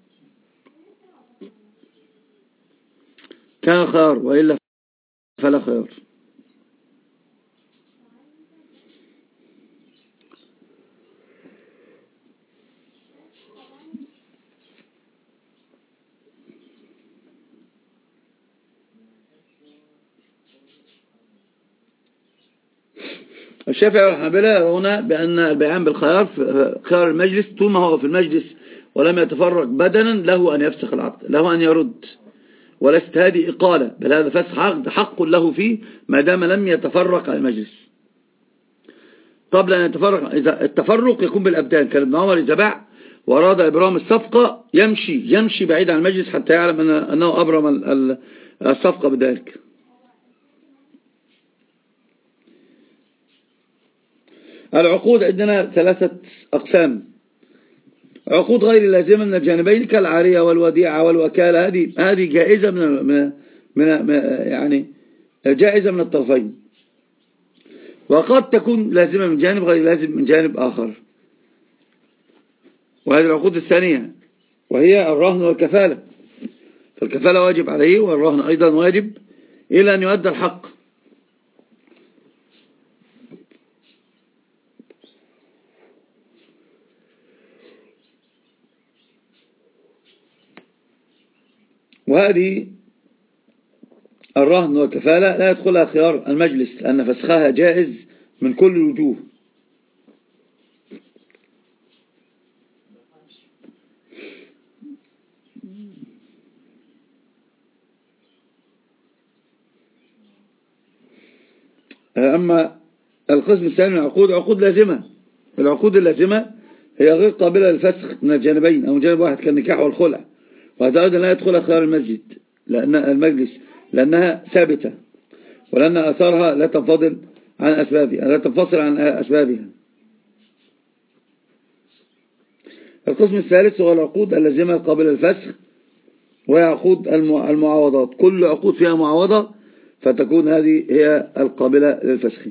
كان خيار وإلا فلا خيار. الشافعي والحنابلة يرون بأن البيعان بالخيار خيار المجلس طول ما هو في المجلس ولم يتفرق بدنا له أن يفسخ العقد له أن يرد وليست هذه إقالة بل هذا فسخ عقد حق له فيه ما دام لم يتفرق المجلس. قبل أن يتفرق إذا التفرق يكون بالأبدان كان ابن عمر إذا باع وأراد إبرام الصفقة يمشي يمشي بعيد عن المجلس حتى يعلم أنه أبرم الصفقة بذلك. العقود عندنا ثلاثة أقسام. عقود غير لازمة من الجانبين كالعارية والوديعة والوكالة. هذه هذه جائزة من من من يعني جائزة من الطرفين. وقد تكون لازمة من جانب غير لازم من جانب آخر. وهذه العقود الثانية وهي الرهن والكفالة. فالكفالة واجب عليه والرهن أيضا واجب إلى أن يؤدى الحق. وهذه الرهن والكفالة لا يدخلها خيار المجلس لأن فسخها جائز من كل الوجوه. أما القسم الثاني العقود عقود لازمة. العقود اللازمة هي غير قابلة للفسخ من الجانبين أو من جانب واحد كالنكاح والخلع. وهذا أيضا لا يدخل خيار المسجد لأن المجلس لأنها ثابتة ولأن أثارها لا تنفضل عن أسبابها لا تنفصل عن أسبابها. القسم الثالث هو العقود اللازمة القابلة للفسخ وهي عقود المعاوضات. كل عقود فيها معاوضة فتكون هذه هي القابلة للفسخ.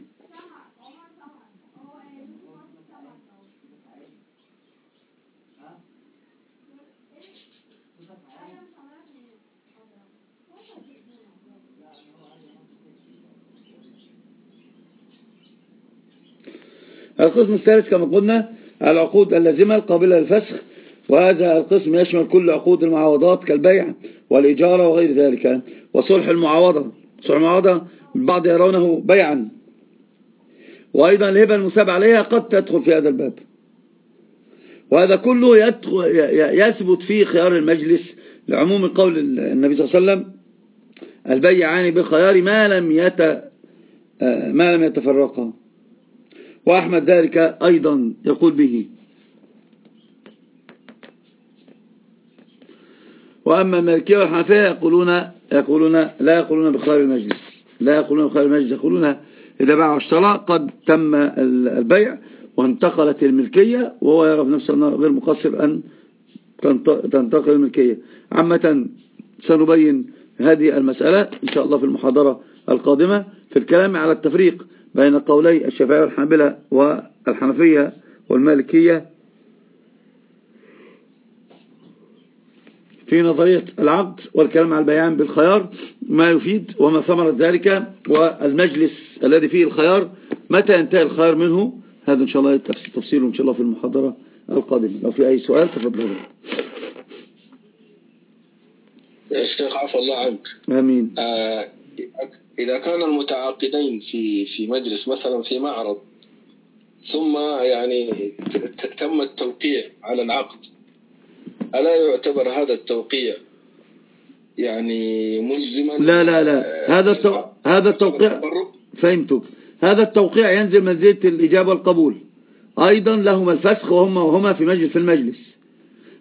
القسم الثالث كما قلنا العقود اللازمة القابلة للفسخ وهذا القسم يشمل كل عقود المعاوضات كالبيع والإجارة وغير ذلك. وصلح المعاوضة صلح المعاوضة البعض يرونه بيعا. وأيضا الهبة المساب عليها قد تدخل في هذا الباب. وهذا كله يثبت فيه خيار المجلس لعموم قول النبي صلى الله عليه وسلم البيعان بخيار ما لم يت ما لم يتفرقا. وأحمد ذلك أيضا يقول به. وأما المالكية والحنفية يقولون يقولون لا يقولون بخيار المجلس. لا يقولون بخيار المجلس. يقولون إذا باع واشترى قد تم البيع وانتقلت الملكية وهو يرى نفسه غير مقصر أن تنتقل الملكية. عامة سنبين هذه المسألة إن شاء الله في المحاضرة القادمة في الكلام على التفريق بين قولي الشافعية والحنبلة والحنفية والمالكية. في نظرية العقد والكلام على البيان بالخيار ما يفيد وما ثمرة ذلك والمجلس الذي فيه الخيار متى ينتهي الخيار منه؟ هذا إن شاء الله تفصيله إن شاء الله في المحاضرة القادمة. لو في أي سؤال تفضلوا يا شيخ عفى الله عنك. آمين. آه إذا كان المتعاقدين في في مجلس مثلا في معرض ثم يعني تم التوقيع على العقد ألا يعتبر هذا التوقيع يعني ملزما؟ لا لا لا. هذا التو... هذا التوقيع فهمتك هذا التوقيع ينزل منزلة الإجابة والقبول أيضا لهما الفسخ وهم وهما في مجلس في المجلس.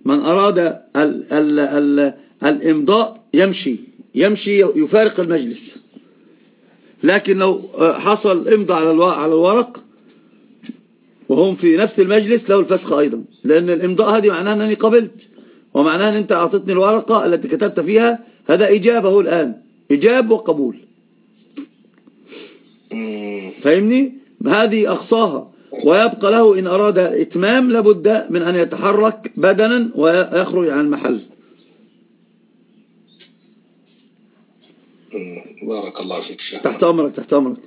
من أراد ال ال ال الإمضاء يمشي يمشي يفارق المجلس. لكن لو حصل امضى على على الورق وهم في نفس المجلس له الفسخ أيضا. لأن الإمضاء هذه معناها أنني قبلت ومعناها أن أنت أعطتني الورقة التي كتبت فيها هذا إجابة الآن. إجاب وقبول. فاهمني هذه أخصاها. ويبقى له إن أراد إتمام لابد من أن يتحرك بدنا ويخرج عن المحل. بارك الله فيك شيخ تحت أمرك تحت أمرك.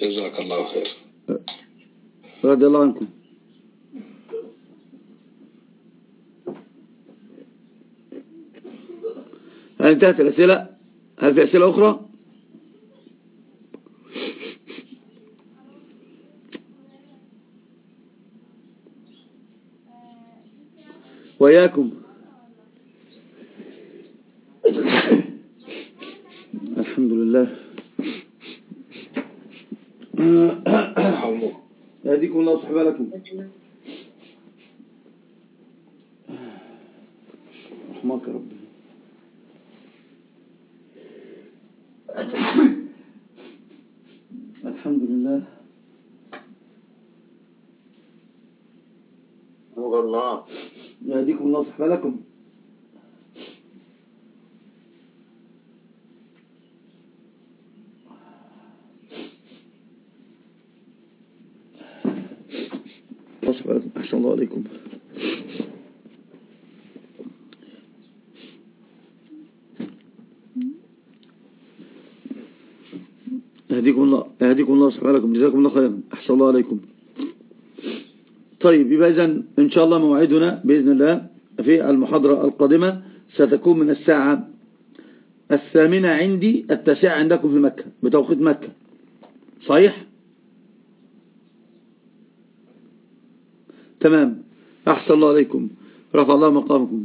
جزاك الله خير. رضي الله عنكم. هل انتهت الأسئلة؟ هل في أسئلة أخرى؟ وإياكم. الحمد لله. يهديكم الله صحبه لكم رحمك ربي الحمد لله. الله. يهديكم الله صحبه لكم أحسن الله عليكم يهديكم الله يهديكم الله سبحانه لكم جزاكم الله خيرا. أحسن الله عليكم. طيب يبقى إذن إن شاء الله موعدنا بإذن الله في المحاضرة القادمة. ستكون من الساعة الثامنة عندي التاسعة عندكم في مكة بتوقيت مكة. صحيح؟ تمام. أحسن الله عليكم. رفع الله مقامكم.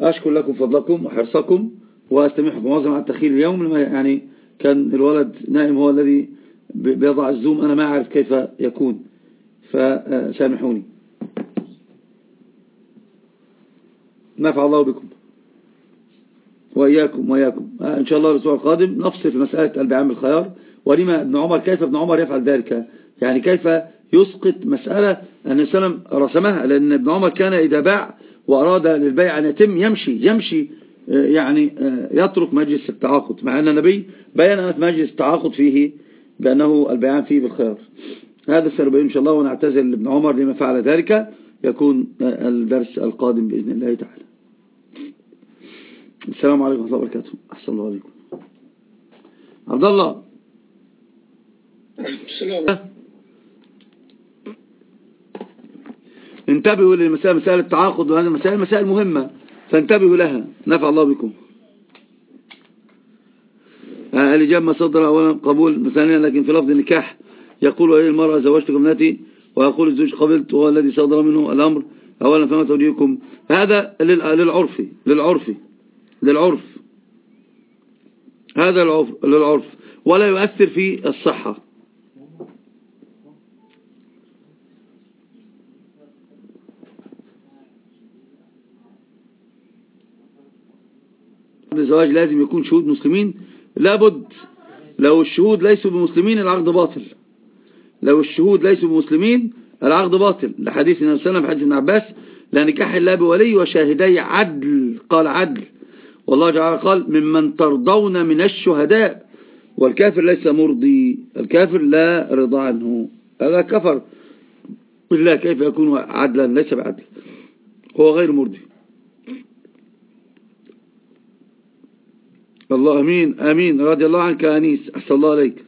أشكر لكم فضلكم وحرصكم وأستمعكم معظم على التخيل اليوم يعني كان الولد نائم هو الذي بيضع الزوم أنا ما أعرف كيف يكون. فسامحوني. نفع الله بكم. وإياكم وإياكم. إن شاء الله الأسبوع القادم نفصل في مسألة البيعان بالخيار ولما ابن عمر كيف ابن عمر يفعل ذلك؟ يعني كيف يسقط مسألة؟ أن السلام رسمها لأن ابن عمر كان إذا باع وأراد للبيع أن يتم يمشي يمشي يعني يترك مجلس التعاقد مع أن النبي بيان أن مجلس التعاقد فيه بأنه البيعان فيه بالخيار هذا سنبين إن شاء الله ونعتذر لابن عمر لما فعل ذلك يكون الدرس القادم بإذن الله تعالى. السلام عليكم ورحمة الله وبركاته. أحسن الله عليكم عبد الله. السلام. انتبهوا للمسائل مسائل التعاقد وهذه المسائل مسائل مهمة فانتبهوا لها. نفع الله بكم. الإجابة ما صدر أولا قبول ثانيا لكن في لفظ النكاح يقول وهي المرأة زوجتك ابنتي ويقول الزوج قبلت وهو الذي صدر منه الأمر. أولا فما توديكم هذا للعرف للعرف للعرف. هذا العرف للعرف. ولا يؤثر في الصحة. الزواج لازم يكون شهود مسلمين. لابد لو الشهود ليسوا بمسلمين العقد باطل. لو الشهود ليسوا بمسلمين العقد باطل. لحديث النبي صلى الله عليه وسلم حديث ابن عباس لا نكاح إلا بولي وشاهدي عدل. قال عدل. والله تعالى قال ممن ترضون من الشهداء والكافر ليس مرضي. الكافر لا رضا عنه. هذا كفر. بالله كيف يكون عدلا؟ ليس بعدل. هو غير مرضي. الله أمين أمين. رضي الله عنك أنيس أحسن الله عليك.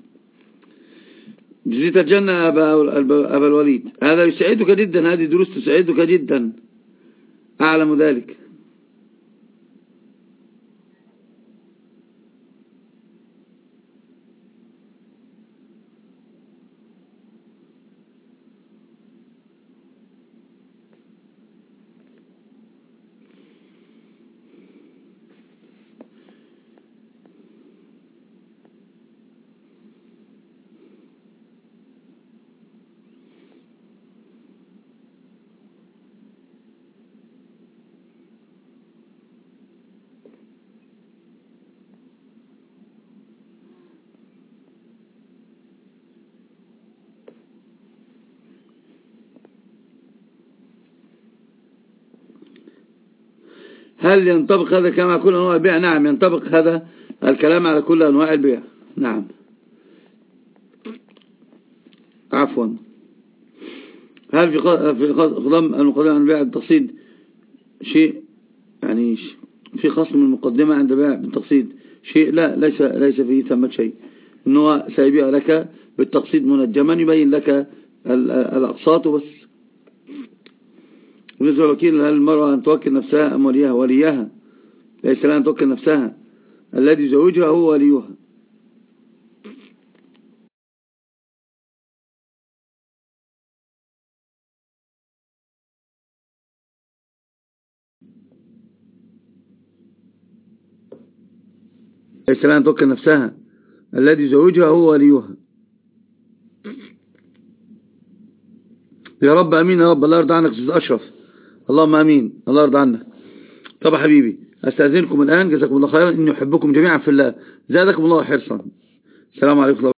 جزيت الجنة أبا, أبا الوليد. هذا يسعدك جدا هذه دروس تسعدك جدا. أعلم ذلك. هل ينطبق هذا على كل أنواع البيع؟ نعم ينطبق هذا الكلام على كل أنواع البيع. نعم. عفوا. هل في في خضم المقدمة عن البيع بالتقسيط شيء؟ يعني في خصم المقدمة عند بيع بالتقسيط شيء؟ لا ليس ليس فيه ثمة شيء. إنه سيبيع لك بالتقسيط منجما يبين لك الأقساط وبس. بالنسبة للوكيل هل المرأة أن توكل نفسها أم وليها؟ وليها. ليس لها أن توكل نفسها. الذي يزوجها هو وليها. ليس لها أن توكل نفسها. الذي يزوجها هو وليها. يا رب أمين يا رب. الله يرضى عنك أستاذ أشرف. اللهم آمين. الله يرضى عنا. طب حبيبي أستأذنكم الآن جزاكم الله خيرا. إني أحبكم جميعا في الله. زادكم الله حرصا السلام عليكم